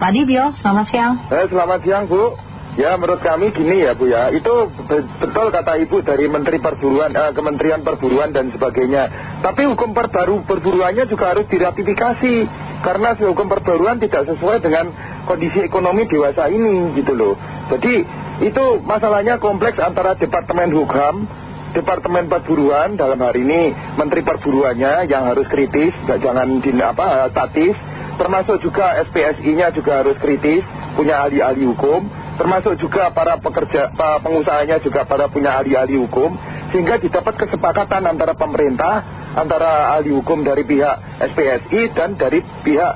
Pak Dibio, selamat siang. Eh, selamat siang Bu. Ya menurut kami gini ya Bu ya, itu betul kata Ibu dari Menteri Perburuan, eh, Kementerian Perburuan dan sebagainya. Tapi hukum perbaru perburuannya juga harus diratifikasi. Karena hukum perburuan tidak sesuai dengan kondisi ekonomi dewasa ini gitu loh. Jadi itu masalahnya kompleks antara Departemen Hukum, Departemen Perburuan dalam hari ini Menteri Perburuannya yang harus kritis, jangan apa, statis. Termasuk juga SPSI-nya juga harus kritis, punya ahli-ahli hukum. Termasuk juga para pekerja pengusahanya juga para punya ahli-ahli hukum. Sehingga didapat kesepakatan antara pemerintah antara ahli hukum dari pihak SPSI dan dari pihak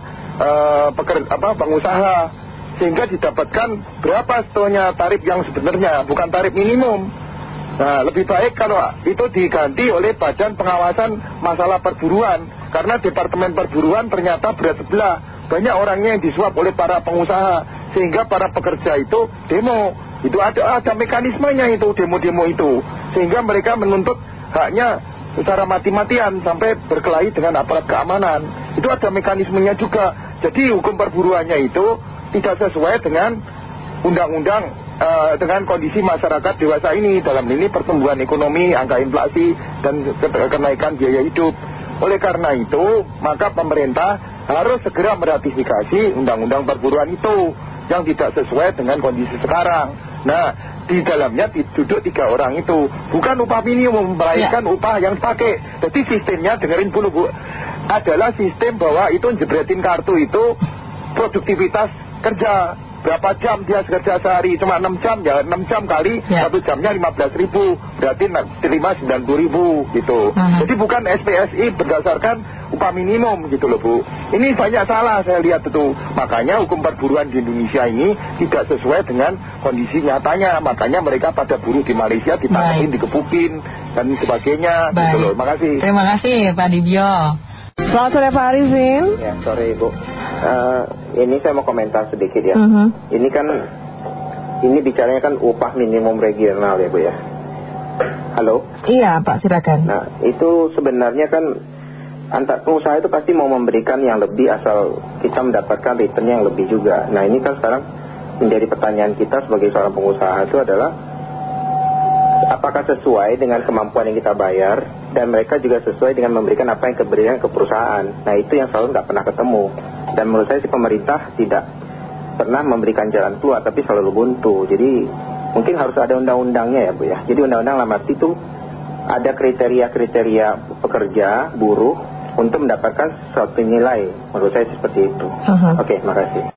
pekerja, apa, pengusaha. Sehingga didapatkan berapa sebetulnya tarif yang sebenarnya bukan tarif minimum. Nah lebih baik kalau itu diganti oleh badan pengawasan masalah perburuan karena Departemen Perburuan ternyata berat sebelah. Banyak orangnya yang disuap oleh para pengusaha. Sehingga para pekerja itu demo. Itu ada, ada mekanismenya itu demo-demo itu. Sehingga mereka menuntut haknya secara mati-matian sampai berkelahi dengan aparat keamanan. Itu ada mekanismenya juga. Jadi hukum perburuannya itu tidak sesuai dengan undang-undang uh, dengan kondisi masyarakat dewasa ini. Dalam ini pertumbuhan ekonomi, angka inflasi dan kenaikan biaya hidup oleh karena itu maka pemerintah harus segera meratifikasi undang-undang perburuan itu yang tidak sesuai dengan kondisi sekarang. Nah, di dalamnya duduk tiga orang itu. Bukan upah minimum, melainkan ya. upah yang dipakai. Jadi sistemnya, dengerin dulu Bu, adalah sistem bahwa itu jebretin kartu itu produktivitas kerja berapa jam dia kerja sehari? Cuma 6 jam ya 6 jam kali ya. satu jamnya 15 ribu berarti terima 90 ribu gitu. -huh. jadi bukan SPSI berdasarkan upah minimum gitu loh Bu. Ini banyak salah saya lihat itu. Makanya hukum perburuan di Indonesia ini tidak sesuai dengan kondisi nyatanya. Makanya mereka pada buruh di Malaysia ditangkapin, dikepukin dan sebagainya gitu loh. Terima kasih. Terima kasih Pak Dibio Selamat sore Pak Arifin Ya sore Ibu uh, Ini saya mau komentar sedikit ya. Uh -huh. Ini kan Ini bicaranya kan upah minimum regional ya Bu ya. Halo? Iya Pak silakan. Nah itu sebenarnya kan Antar pengusaha itu pasti mau memberikan yang lebih Asal kita mendapatkan return yang lebih juga. Nah ini kan sekarang Menjadi pertanyaan kita sebagai seorang pengusaha itu adalah Apakah sesuai dengan kemampuan yang kita bayar dan mereka juga sesuai dengan memberikan apa yang diberikan ke perusahaan. Nah itu yang selalu nggak pernah ketemu. Dan menurut saya si pemerintah tidak pernah memberikan jalan keluar tapi selalu buntu. Jadi mungkin harus ada undang-undangnya ya Bu ya. Jadi undang-undang lama itu ada kriteria-kriteria pekerja, buruh untuk mendapatkan suatu nilai. Menurut saya seperti itu. Uh -huh. Oke, makasih.